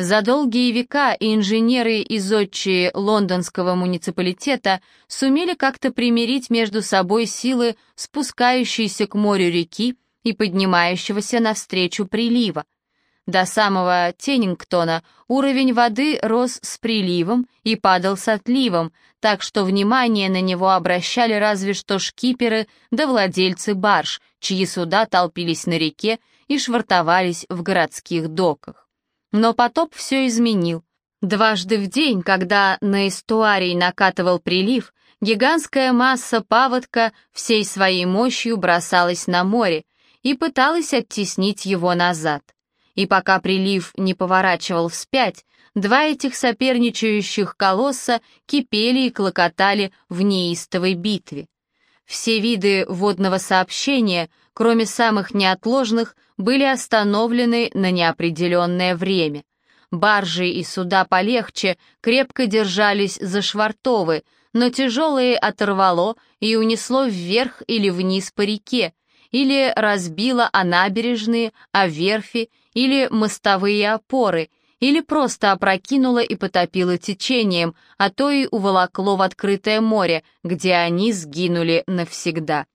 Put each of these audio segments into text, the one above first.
За долгие века инженеры и зодчие лондонского муниципалитета сумели как-то примирить между собой силы спускающейся к морю реки и поднимающегося навстречу прилива. До самого Теннингтона уровень воды рос с приливом и падал с отливом, так что внимание на него обращали разве что шкиперы да владельцы барж, чьи суда толпились на реке и швартовались в городских доках. Но потоп все изменил. Дважды в день, когда на эстуарий накатывал прилив, гигантская масса паводка всей своей мощью бросалась на море и пыталась оттеснить его назад. И пока прилив не поворачивал вспять, два этих соперничающих колосса кипели и клокотали в неистовой битве. Все виды водного сообщения, кроме самых неотложных, были остановлены на неопределенное время. Баржи и суда полегче крепко держались за швартовы, но тяжелые оторвало и унесло вверх или вниз по реке, или разбило о набережные, о верфи, или мостовые опоры, или просто опрокинуло и потопило течением, а то и уволокло в открытое море, где они сгинули навсегда.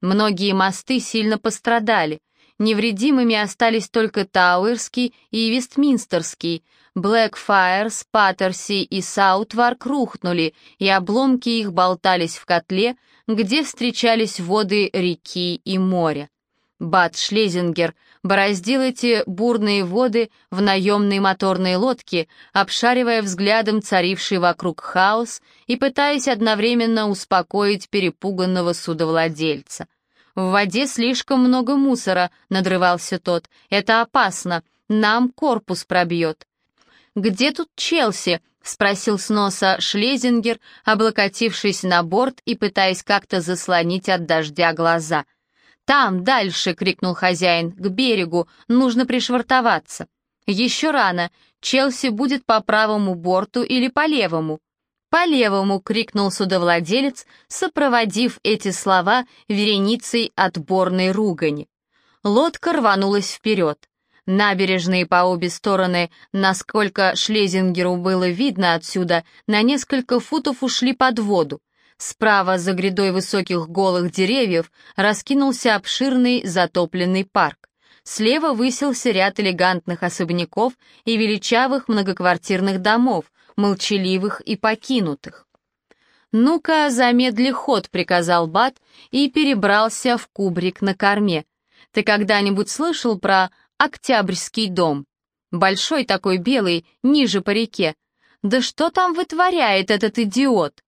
Многие мосты сильно пострадали. Невредимыми остались только Тауэрский и Вестминстерский. Блэкфайрс, Паттерси и Саутварк рухнули, и обломки их болтались в котле, где встречались воды реки и моря. Бат Шлезингер бороздил эти бурные воды в наемной моторной лодке, обшаривая взглядом царивший вокруг хаос и пытаясь одновременно успокоить перепуганного судовладельца. «В воде слишком много мусора», — надрывался тот. «Это опасно. Нам корпус пробьет». «Где тут Челси?» — спросил с носа Шлезингер, облокотившись на борт и пытаясь как-то заслонить от дождя глаза. «Там, дальше!» — крикнул хозяин. «К берегу! Нужно пришвартоваться!» «Еще рано! Челси будет по правому борту или по левому?» «По левому!» — крикнул судовладелец, сопроводив эти слова вереницей отборной ругани. Лодка рванулась вперед. Набережные по обе стороны, насколько Шлезингеру было видно отсюда, на несколько футов ушли под воду. Справа, за грядой высоких голых деревьев, раскинулся обширный затопленный парк. Слева высился ряд элегантных особняков и величавых многоквартирных домов, молчаливых и покинутых. «Ну-ка, замедли ход», — приказал Бат и перебрался в кубрик на корме. «Ты когда-нибудь слышал про Октябрьский дом? Большой такой белый, ниже по реке. Да что там вытворяет этот идиот?»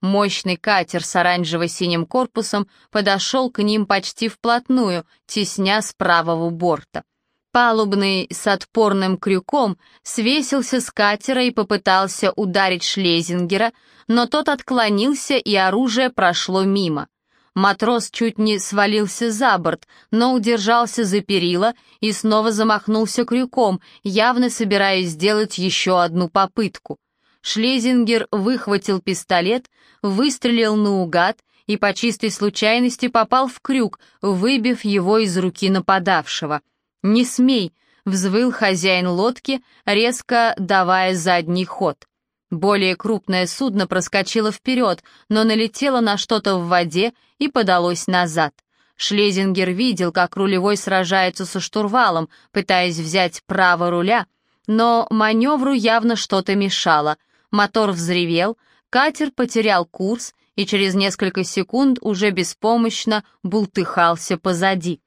Мощный катер с оранжево-синим корпусом подошел к ним почти вплотную, тесня с правого борта. Палубный с отпорным крюком свесился с катера и попытался ударить Шлезингера, но тот отклонился, и оружие прошло мимо. Матрос чуть не свалился за борт, но удержался за перила и снова замахнулся крюком, явно собираясь сделать еще одну попытку. Шлезингер выхватил пистолет, выстрелил наугад и по чистой случайности попал в крюк, выбив его из руки нападавшего — «Не смей!» — взвыл хозяин лодки, резко давая задний ход. Более крупное судно проскочило вперед, но налетело на что-то в воде и подалось назад. Шлезингер видел, как рулевой сражается со штурвалом, пытаясь взять право руля, но маневру явно что-то мешало. Мотор взревел, катер потерял курс и через несколько секунд уже беспомощно бултыхался позади.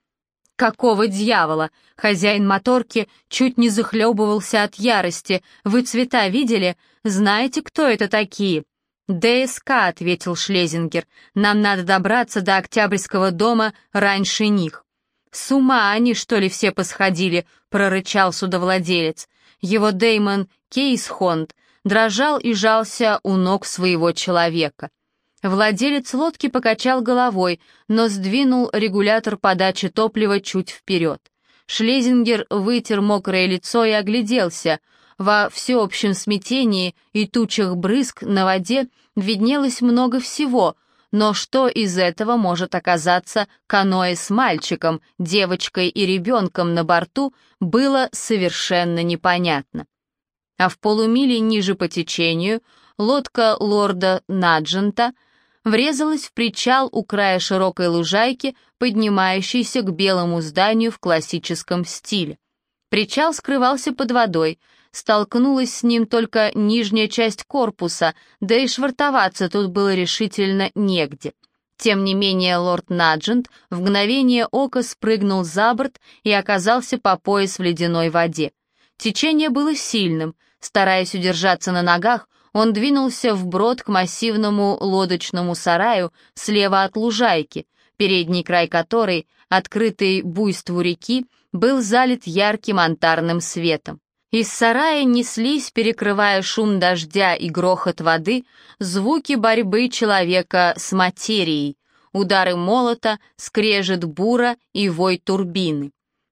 «Какого дьявола?» Хозяин моторки чуть не захлебывался от ярости. «Вы цвета видели? Знаете, кто это такие?» «ДСК», — ответил Шлезингер. «Нам надо добраться до Октябрьского дома раньше них». «С ума они, что ли, все посходили?» — прорычал судовладелец. Его Деймон Кейсхонд дрожал и жался у ног своего человека. Владелец лодки покачал головой, но сдвинул регулятор подачи топлива чуть вперед. Шлезингер вытер мокрое лицо и огляделся. Во всеобщем смятении и тучах брызг на воде виднелось много всего, но что из этого может оказаться каноэ с мальчиком, девочкой и ребенком на борту, было совершенно непонятно. А в полумиле ниже по течению лодка лорда Наджента врезалась в причал у края широкой лужайки, поднимающейся к белому зданию в классическом стиле. Причал скрывался под водой, столкнулась с ним только нижняя часть корпуса, да и швартоваться тут было решительно негде. Тем не менее, лорд Наджент в мгновение ока спрыгнул за борт и оказался по пояс в ледяной воде. Течение было сильным, стараясь удержаться на ногах, он двинулся вброд к массивному лодочному сараю слева от лужайки, передний край которой, открытый буйству реки, был залит ярким антарным светом. Из сарая неслись, перекрывая шум дождя и грохот воды, звуки борьбы человека с материей, удары молота, скрежет бура и вой турбины.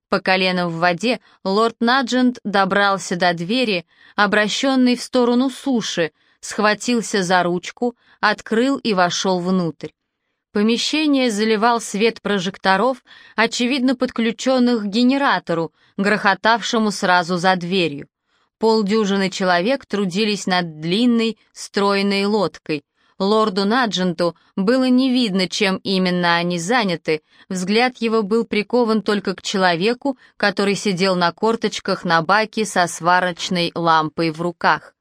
По колено в воде лорд Наджент добрался до двери, обращенной в сторону суши, схватился за ручку, открыл и вошел внутрь. Помещение заливал свет прожекторов, очевидно подключенных к генератору, грохотавшему сразу за дверью. Полдюжины человек трудились над длинной, стройной лодкой. Лорду Надженту было не видно, чем именно они заняты, взгляд его был прикован только к человеку, который сидел на корточках на баке со сварочной лампой в руках.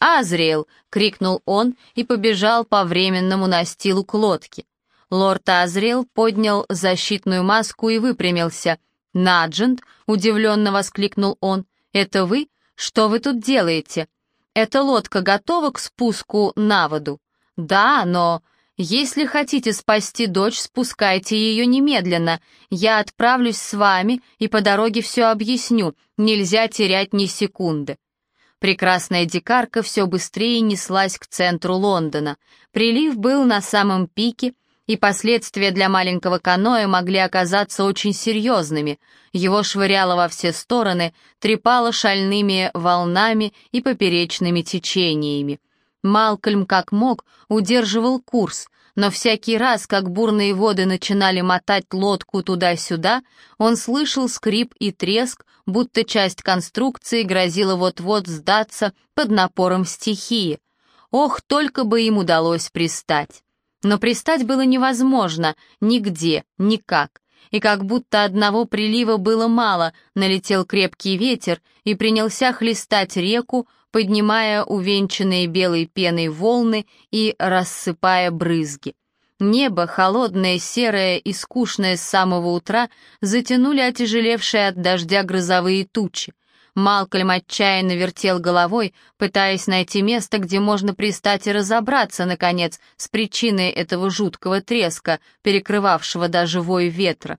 «Азриэл!» — крикнул он и побежал по временному настилу к лодке. Лорд Азриэл поднял защитную маску и выпрямился. «Наджент!» — удивленно воскликнул он. «Это вы? Что вы тут делаете? Эта лодка готова к спуску на воду?» «Да, но...» «Если хотите спасти дочь, спускайте ее немедленно. Я отправлюсь с вами и по дороге все объясню. Нельзя терять ни секунды». Прекрасная дикарка все быстрее неслась к центру Лондона. Прилив был на самом пике, и последствия для маленького каноэ могли оказаться очень серьезными. Его швыряло во все стороны, трепало шальными волнами и поперечными течениями. Малкольм как мог удерживал курс, но всякий раз, как бурные воды начинали мотать лодку туда-сюда, он слышал скрип и треск, будто часть конструкции грозила вот-вот сдаться под напором стихии. Ох, только бы им удалось пристать. Но пристать было невозможно, нигде, никак. И как будто одного прилива было мало, налетел крепкий ветер и принялся хлестать реку, поднимая увенчанные белой пеной волны и рассыпая брызги. Небо, холодное, серое и скучное с самого утра, затянули отяжелевшие от дождя грозовые тучи. Малкольм отчаянно вертел головой, пытаясь найти место, где можно пристать и разобраться, наконец, с причиной этого жуткого треска, перекрывавшего даже вой ветра.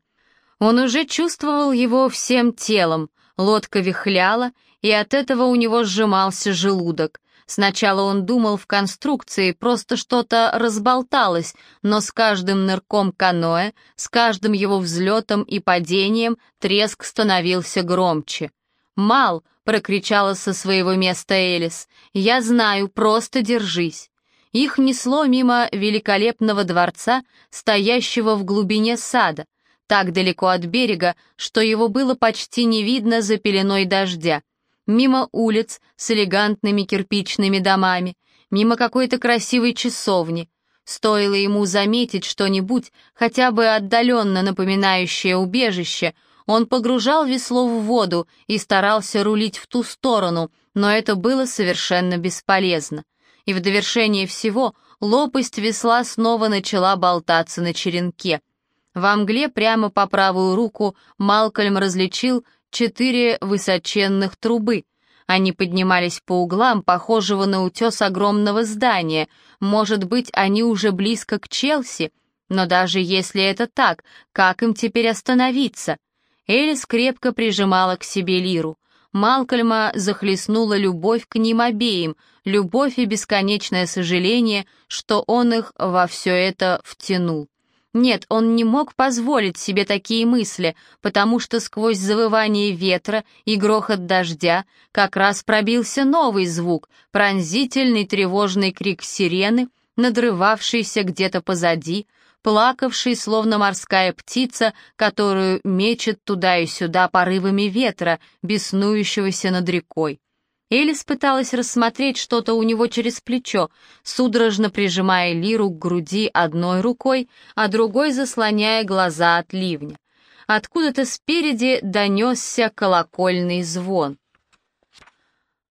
Он уже чувствовал его всем телом, лодка вихляла, и от этого у него сжимался желудок. Сначала он думал в конструкции, просто что-то разболталось, но с каждым нырком каноэ, с каждым его взлетом и падением треск становился громче. «Мал!» — прокричала со своего места Элис. «Я знаю, просто держись». Их несло мимо великолепного дворца, стоящего в глубине сада, так далеко от берега, что его было почти не видно за пеленой дождя. Мимо улиц с элегантными кирпичными домами, мимо какой-то красивой часовни. Стоило ему заметить что-нибудь, хотя бы отдаленно напоминающее убежище — он погружал весло в воду и старался рулить в ту сторону, но это было совершенно бесполезно. И в довершение всего лопасть весла снова начала болтаться на черенке. В мгле прямо по правую руку Малкольм различил четыре высоченных трубы. Они поднимались по углам, похожего на утес огромного здания. Может быть, они уже близко к Челси? Но даже если это так, как им теперь остановиться? Элис крепко прижимала к себе Лиру. Малкольма захлестнула любовь к ним обеим, любовь и бесконечное сожаление, что он их во все это втянул. Нет, он не мог позволить себе такие мысли, потому что сквозь завывание ветра и грохот дождя как раз пробился новый звук, пронзительный тревожный крик сирены, надрывавшийся где-то позади, плакавший, словно морская птица, которую мечет туда и сюда порывами ветра, беснующегося над рекой. Элис пыталась рассмотреть что-то у него через плечо, судорожно прижимая лиру к груди одной рукой, а другой заслоняя глаза от ливня. Откуда-то спереди донесся колокольный звон.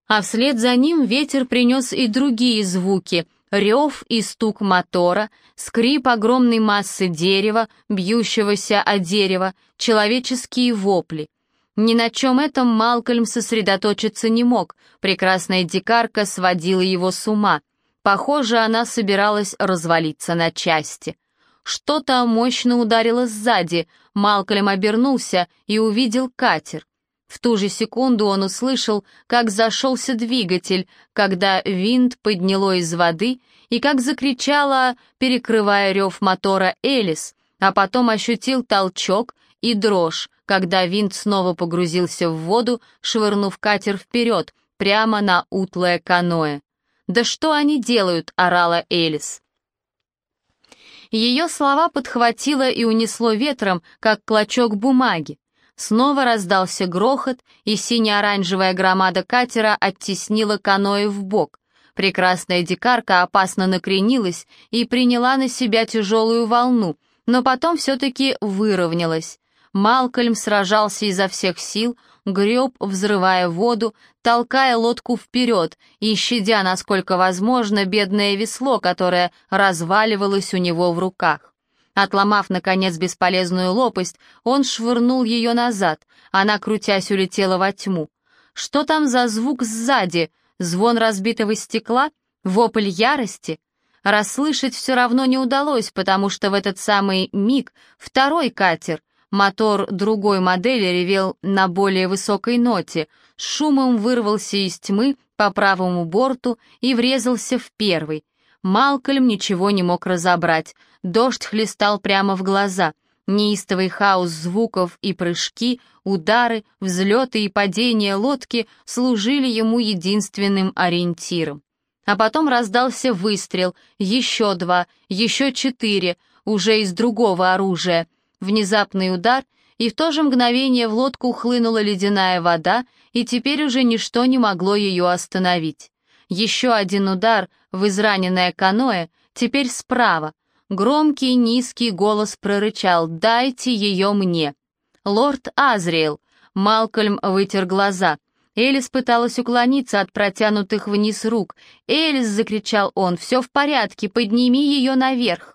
А вслед за ним ветер принес и другие звуки — рев и стук мотора, скрип огромной массы дерева, бьющегося о дерево, человеческие вопли. Ни на чем этом Малкольм сосредоточиться не мог, прекрасная дикарка сводила его с ума. Похоже, она собиралась развалиться на части. Что-то мощно ударило сзади, Малкольм обернулся и увидел катер. В ту же секунду он услышал, как зашелся двигатель, когда винт подняло из воды и как закричала, перекрывая рев мотора Элис, а потом ощутил толчок и дрожь, когда винт снова погрузился в воду, швырнув катер вперед, прямо на утлое каноэ. «Да что они делают?» — орала Элис. Ее слова подхватило и унесло ветром, как клочок бумаги. Снова раздался грохот, и сине-оранжевая громада катера оттеснила каноэ в бок. Прекрасная дикарка опасно накренилась и приняла на себя тяжелую волну, но потом все-таки выровнялась. Малкольм сражался изо всех сил, греб, взрывая воду, толкая лодку вперед и щадя, насколько возможно, бедное весло, которое разваливалось у него в руках. Отломав, наконец, бесполезную лопасть, он швырнул ее назад. Она, крутясь, улетела во тьму. Что там за звук сзади? Звон разбитого стекла? Вопль ярости? Расслышать все равно не удалось, потому что в этот самый миг второй катер, мотор другой модели ревел на более высокой ноте, шумом вырвался из тьмы по правому борту и врезался в первый. Малкольм ничего не мог разобрать. Дождь хлестал прямо в глаза. Неистовый хаос звуков и прыжки, удары, взлеты и падения лодки служили ему единственным ориентиром. А потом раздался выстрел, еще два, еще четыре, уже из другого оружия. Внезапный удар, и в то же мгновение в лодку хлынула ледяная вода, и теперь уже ничто не могло ее остановить. Еще один удар в израненное каноэ, теперь справа. Громкий низкий голос прорычал «Дайте ее мне!» «Лорд Азриэл!» Малкольм вытер глаза. Элис пыталась уклониться от протянутых вниз рук. «Элис!» — закричал он. «Все в порядке, подними ее наверх!»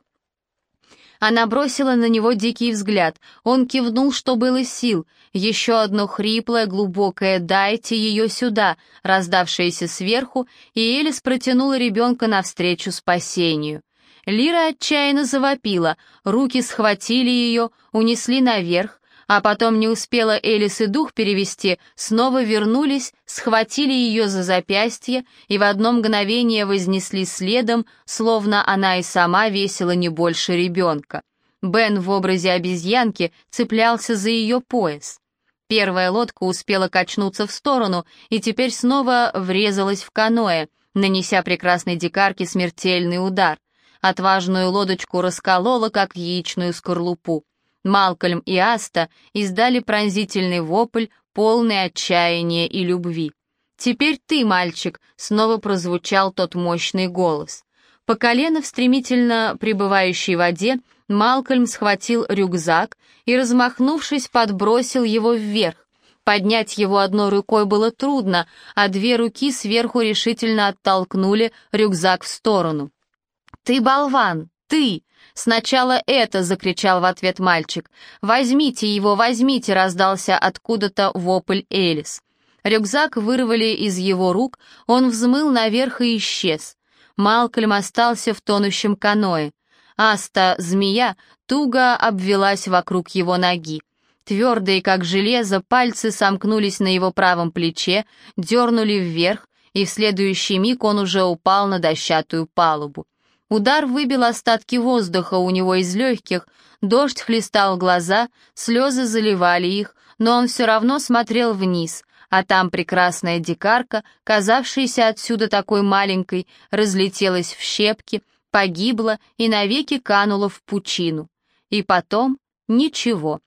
Она бросила на него дикий взгляд. Он кивнул, что было сил. Еще одно хриплое, глубокое «дайте ее сюда», раздавшееся сверху, и Элис протянула ребенка навстречу спасению. Лира отчаянно завопила, руки схватили ее, унесли наверх, а потом не успела Элис и дух перевести, снова вернулись, схватили ее за запястье и в одно мгновение вознесли следом, словно она и сама весила не больше ребенка. Бен в образе обезьянки цеплялся за ее пояс. Первая лодка успела качнуться в сторону и теперь снова врезалась в каноэ, нанеся прекрасной дикарке смертельный удар. Отважную лодочку расколола, как яичную скорлупу. Малкольм и Аста издали пронзительный вопль, полный отчаяния и любви. «Теперь ты, мальчик!» — снова прозвучал тот мощный голос. По колено в стремительно пребывающей воде Малкольм схватил рюкзак и, размахнувшись, подбросил его вверх. Поднять его одной рукой было трудно, а две руки сверху решительно оттолкнули рюкзак в сторону. «Ты болван! Ты!» «Сначала это!» — закричал в ответ мальчик. «Возьмите его, возьмите!» — раздался откуда-то вопль Элис. Рюкзак вырвали из его рук, он взмыл наверх и исчез. Малкольм остался в тонущем каное. Аста, змея, туго обвелась вокруг его ноги. Твердые, как железо, пальцы сомкнулись на его правом плече, дернули вверх, и в следующий миг он уже упал на дощатую палубу. Удар выбил остатки воздуха у него из легких, дождь хлестал глаза, слезы заливали их, но он все равно смотрел вниз, а там прекрасная дикарка, казавшаяся отсюда такой маленькой, разлетелась в щепки, погибла и навеки канула в пучину. И потом ничего.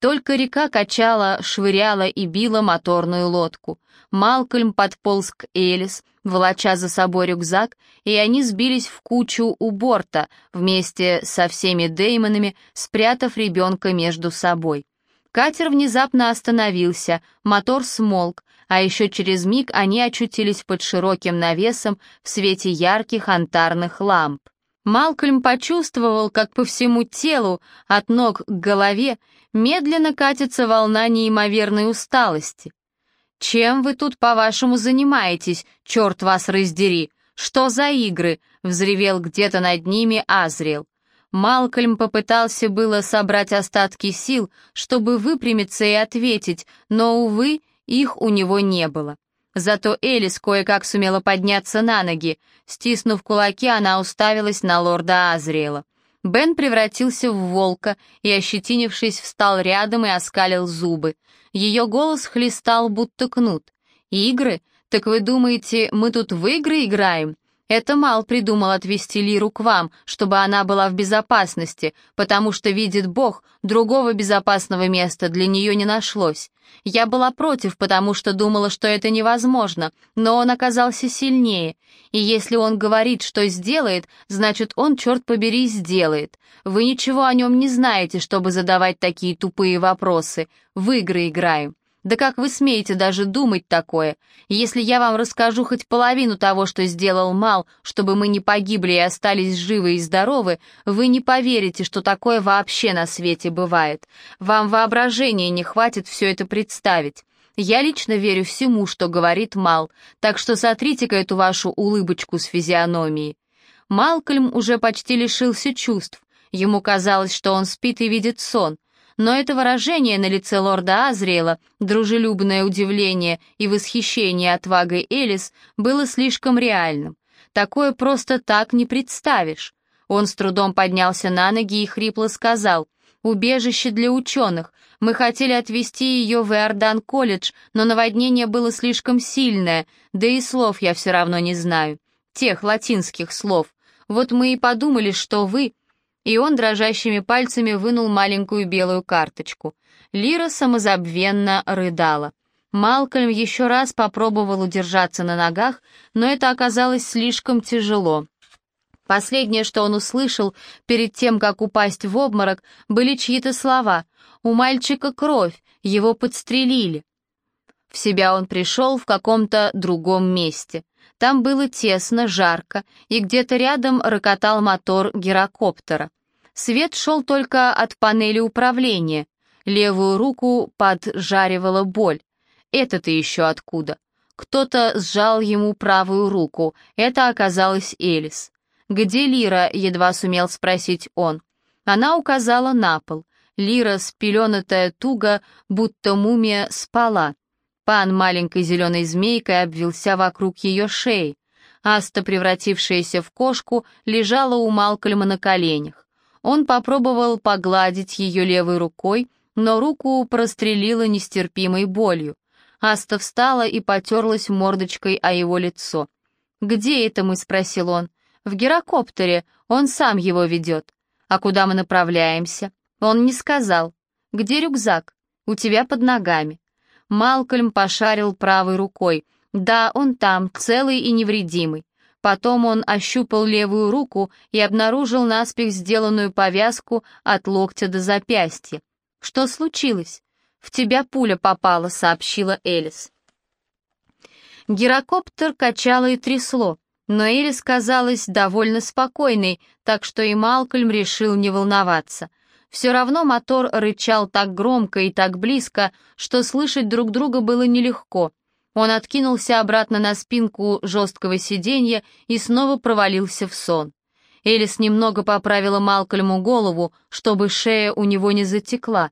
Только река качала, швыряла и била моторную лодку. Малкольм подполз к Элис, волоча за собой рюкзак, и они сбились в кучу у борта, вместе со всеми Деймонами, спрятав ребенка между собой. Катер внезапно остановился, мотор смолк, а еще через миг они очутились под широким навесом в свете ярких антарных ламп. Малкольм почувствовал, как по всему телу, от ног к голове, медленно катится волна неимоверной усталости. «Чем вы тут, по-вашему, занимаетесь, черт вас раздери? Что за игры?» — взревел где-то над ними Азриэл. Малкольм попытался было собрать остатки сил, чтобы выпрямиться и ответить, но, увы, их у него не было. Зато Элис кое-как сумела подняться на ноги. Стиснув кулаки, она уставилась на лорда Азриэла. Бен превратился в волка и, ощетинившись, встал рядом и оскалил зубы. Ее голос хлестал, будто кнут. «Игры? Так вы думаете, мы тут в игры играем? Это Мал придумал отвести Лиру к вам, чтобы она была в безопасности, потому что, видит Бог, другого безопасного места для нее не нашлось. Я была против, потому что думала, что это невозможно, но он оказался сильнее. И если он говорит, что сделает, значит, он, черт побери, сделает. Вы ничего о нем не знаете, чтобы задавать такие тупые вопросы. В игры играем. Да как вы смеете даже думать такое? Если я вам расскажу хоть половину того, что сделал Мал, чтобы мы не погибли и остались живы и здоровы, вы не поверите, что такое вообще на свете бывает. Вам воображения не хватит все это представить. Я лично верю всему, что говорит Мал, так что сотрите-ка эту вашу улыбочку с физиономией. Малкольм уже почти лишился чувств. Ему казалось, что он спит и видит сон — но это выражение на лице лорда Азриэла, дружелюбное удивление и восхищение отвагой Элис, было слишком реальным. Такое просто так не представишь. Он с трудом поднялся на ноги и хрипло сказал, «Убежище для ученых. Мы хотели отвезти ее в Иордан-колледж, но наводнение было слишком сильное, да и слов я все равно не знаю. Тех латинских слов. Вот мы и подумали, что вы, и он дрожащими пальцами вынул маленькую белую карточку. Лира самозабвенно рыдала. Малкольм еще раз попробовал удержаться на ногах, но это оказалось слишком тяжело. Последнее, что он услышал перед тем, как упасть в обморок, были чьи-то слова. «У мальчика кровь, его подстрелили». В себя он пришел в каком-то другом месте. Там было тесно, жарко, и где-то рядом рокотал мотор гирокоптера. Свет шел только от панели управления. Левую руку поджаривала боль. Это-то еще откуда? Кто-то сжал ему правую руку. Это оказалась Элис. «Где Лира?» — едва сумел спросить он. Она указала на пол. Лира, спеленатая туго, будто мумия, спала. Пан маленькой зеленой змейкой обвился вокруг ее шеи. Аста, превратившаяся в кошку, лежала у Малкольма на коленях. Он попробовал погладить ее левой рукой, но руку прострелила нестерпимой болью. Аста встала и потерлась мордочкой о его лицо. «Где это мы?» — спросил он. «В гирокоптере, он сам его ведет. А куда мы направляемся?» Он не сказал. «Где рюкзак?» «У тебя под ногами». Малкольм пошарил правой рукой. «Да, он там, целый и невредимый. Потом он ощупал левую руку и обнаружил наспех сделанную повязку от локтя до запястья. «Что случилось?» «В тебя пуля попала», — сообщила Элис. Гирокоптер качало и трясло, но Элис казалась довольно спокойной, так что и Малкольм решил не волноваться. Все равно мотор рычал так громко и так близко, что слышать друг друга было нелегко — он откинулся обратно на спинку жесткого сиденья и снова провалился в сон. Элис немного поправила Малкольму голову, чтобы шея у него не затекла.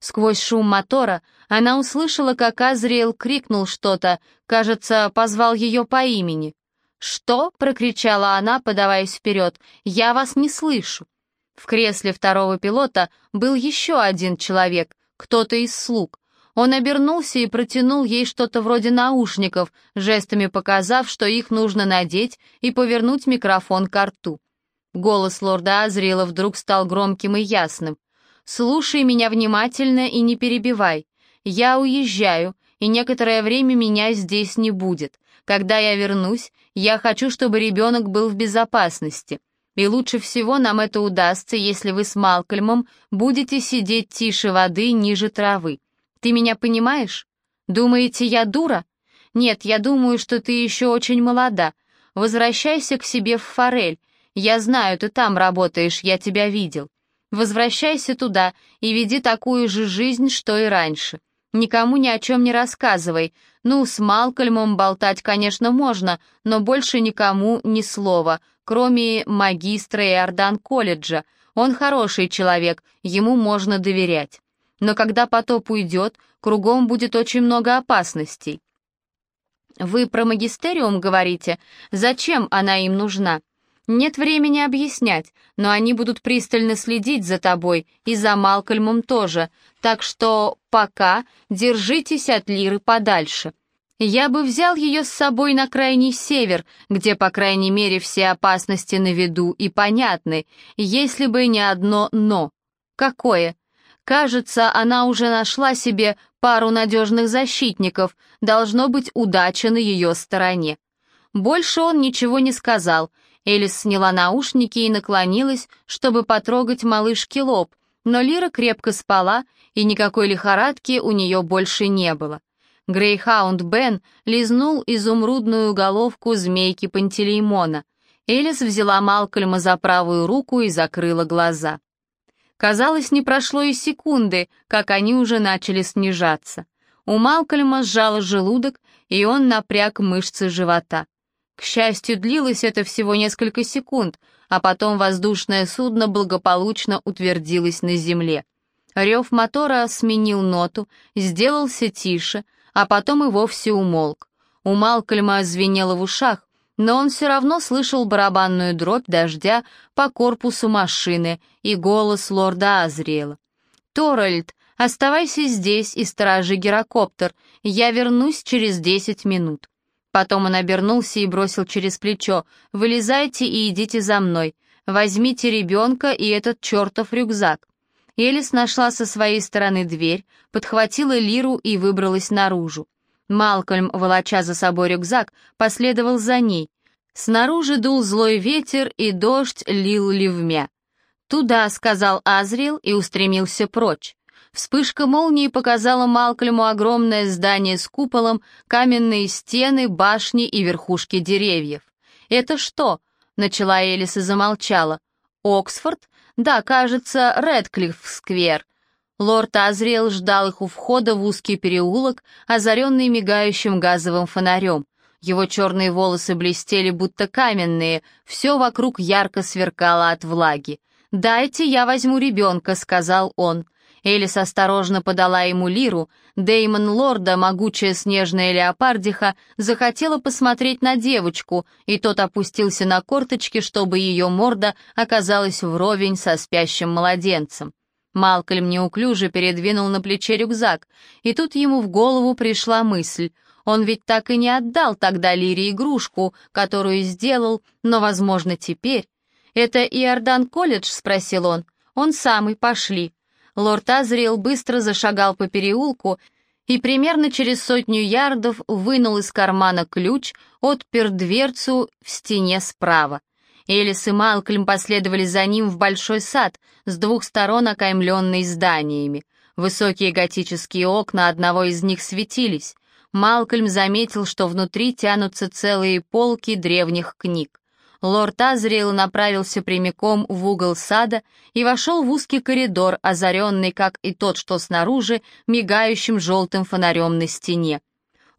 Сквозь шум мотора она услышала, как Азриэл крикнул что-то, кажется, позвал ее по имени. «Что?» — прокричала она, подаваясь вперед. «Я вас не слышу». В кресле второго пилота был еще один человек, кто-то из слуг. Он обернулся и протянул ей что-то вроде наушников, жестами показав, что их нужно надеть и повернуть микрофон к рту. Голос лорда Азриэла вдруг стал громким и ясным. Слушай меня внимательно и не перебивай. Я уезжаю, и некоторое время меня здесь не будет. Когда я вернусь, я хочу, чтобы ребенок был в безопасности. И лучше всего нам это удастся, если вы с Малкольмом будете сидеть тише воды, ниже травы. Ты меня понимаешь? Думаете, я дура? Нет, я думаю, что ты еще очень молода. Возвращайся к себе в Форель. Я знаю, ты там работаешь, я тебя видел. Возвращайся туда и веди такую же жизнь, что и раньше. Никому ни о чем не рассказывай. Ну, с Малкольмом болтать, конечно, можно, но больше никому ни слова, кроме магистра Иордан колледжа. Он хороший человек, ему можно доверять. Но когда потоп уйдет, кругом будет очень много опасностей. Вы про магистериум говорите? Зачем она им нужна? Нет времени объяснять, но они будут пристально следить за тобой и за Малкольмом тоже, так что пока держитесь от Лиры подальше. Я бы взял ее с собой на крайний север, где, по крайней мере, все опасности на виду и понятны, если бы не одно «но». Какое? Кажется, она уже нашла себе пару надежных защитников, должно быть удача на ее стороне. Больше он ничего не сказал, Элис сняла наушники и наклонилась, чтобы потрогать малышке лоб, но Лира крепко спала, и никакой лихорадки у нее больше не было. Грейхаунд Бен лизнул изумрудную головку змейки Пантелеймона. Элис взяла Малкольма за правую руку и закрыла глаза. Казалось, не прошло и секунды, как они уже начали снижаться. У Малкольма сжало желудок, и он напряг мышцы живота. К счастью, длилось это всего несколько секунд, а потом воздушное судно благополучно утвердилось на земле. Рев мотора сменил ноту, сделался тише, а потом и вовсе умолк. У Малкольма звенело в ушах, но он все равно слышал барабанную дробь дождя по корпусу машины и голос лорда Азриэла. «Торальд, оставайся здесь и сторожи гирокоптер, я вернусь через десять минут». Потом он обернулся и бросил через плечо. «Вылезайте и идите за мной. Возьмите ребенка и этот чертов рюкзак». Элис нашла со своей стороны дверь, подхватила Лиру и выбралась наружу. Малкольм, волоча за собой рюкзак, последовал за ней. Снаружи дул злой ветер, и дождь лил ливмя. «Туда», — сказал Азриэл и устремился прочь. Вспышка молнии показала Малкольму огромное здание с куполом, каменные стены, башни и верхушки деревьев. «Это что?» — начала Элис и замолчала. «Оксфорд? Да, кажется, Редклифф-сквер». Лорд Азриэл ждал их у входа в узкий переулок, озаренный мигающим газовым фонарем. Его черные волосы блестели, будто каменные, все вокруг ярко сверкало от влаги. «Дайте я возьму ребенка», — сказал он. Элис осторожно подала ему лиру, Деймон Лорда, могучая снежная леопардиха, захотела посмотреть на девочку, и тот опустился на корточки, чтобы ее морда оказалась вровень со спящим младенцем. Малкольм неуклюже передвинул на плече рюкзак, и тут ему в голову пришла мысль. Он ведь так и не отдал тогда Лире игрушку, которую сделал, но, возможно, теперь... «Это Иордан колледж?» — спросил он. «Он самый, пошли». Лорд Азриэл быстро зашагал по переулку и примерно через сотню ярдов вынул из кармана ключ, отпер дверцу в стене справа. Элис и Малкольм последовали за ним в большой сад, с двух сторон окаймленный зданиями. Высокие готические окна одного из них светились. Малкольм заметил, что внутри тянутся целые полки древних книг. Лорд Азриэл направился прямиком в угол сада и вошел в узкий коридор, озаренный, как и тот, что снаружи, мигающим желтым фонарем на стене.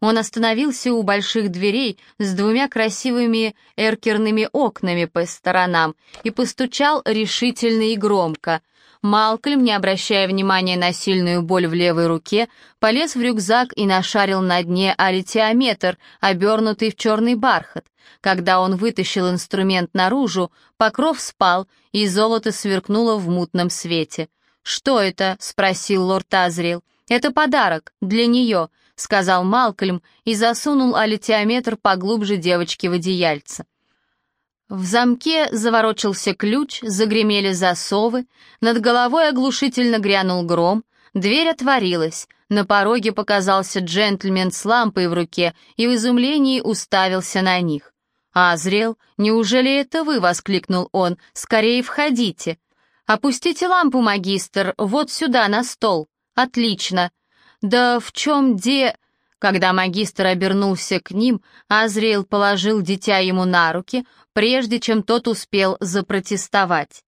Он остановился у больших дверей с двумя красивыми эркерными окнами по сторонам и постучал решительно и громко. Малкольм, не обращая внимания на сильную боль в левой руке, полез в рюкзак и нашарил на дне алитиометр, обернутый в черный бархат. Когда он вытащил инструмент наружу, покров спал, и золото сверкнуло в мутном свете. «Что это?» — спросил лорд Азриэл. «Это подарок, для нее», — сказал Малкольм и засунул алитиометр поглубже девочки в одеяльце. В замке заворочился ключ, загремели засовы, над головой оглушительно грянул гром, дверь отворилась, на пороге показался джентльмен с лампой в руке и в изумлении уставился на них. «Азриэл, неужели это вы?» — воскликнул он. «Скорее входите!» «Опустите лампу, магистр, вот сюда, на стол. Отлично. Да в чем де...» Когда магистр обернулся к ним, Азриэл положил дитя ему на руки, прежде чем тот успел запротестовать.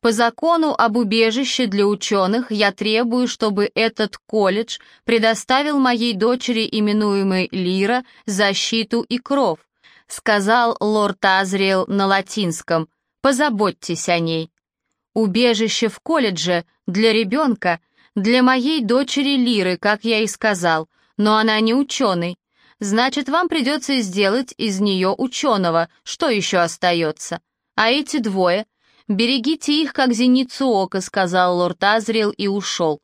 По закону об убежище для ученых я требую, чтобы этот колледж предоставил моей дочери, именуемой Лира, защиту и кров, сказал лорд Азриэл на латинском. Позаботьтесь о ней. Убежище в колледже для ребенка, для моей дочери Лиры, как я и сказал, но она не ученый. Значит, вам придется сделать из нее ученого, что еще остается? А эти двое? Берегите их, как зеницу ока, сказал лорд Азриэл и ушел.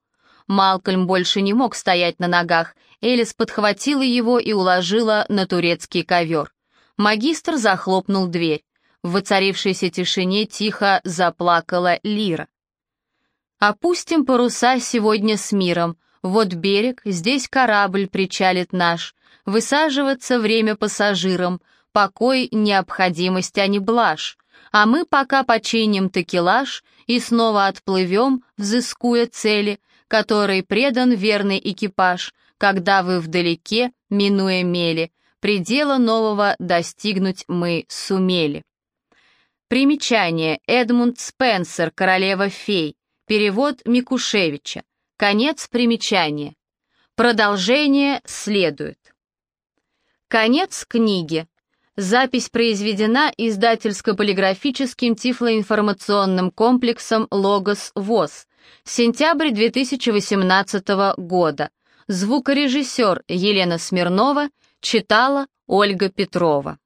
Малкольм больше не мог стоять на ногах, Элис подхватила его и уложила на турецкий ковер. Магистр захлопнул дверь. В воцарившейся тишине тихо заплакала Лира. «Опустим паруса сегодня с миром. Вот берег, здесь корабль причалит наш. Высаживаться время пассажирам. Покой — необходимость, а не блажь. А мы пока починим текелаж и снова отплывем, взыскуя цели, которой предан верный экипаж, когда вы вдалеке, минуя мели, предела нового достигнуть мы сумели. Примечание. Эдмунд Спенсер, королева фей. Перевод Микушевича. Конец примечания. Продолжение следует. Конец книги. Запись произведена издательско-полиграфическим тифлоинформационным комплексом «Логос ВОЗ». Сентябрь 2018 года. Звукорежиссер Елена Смирнова читала Ольга Петрова.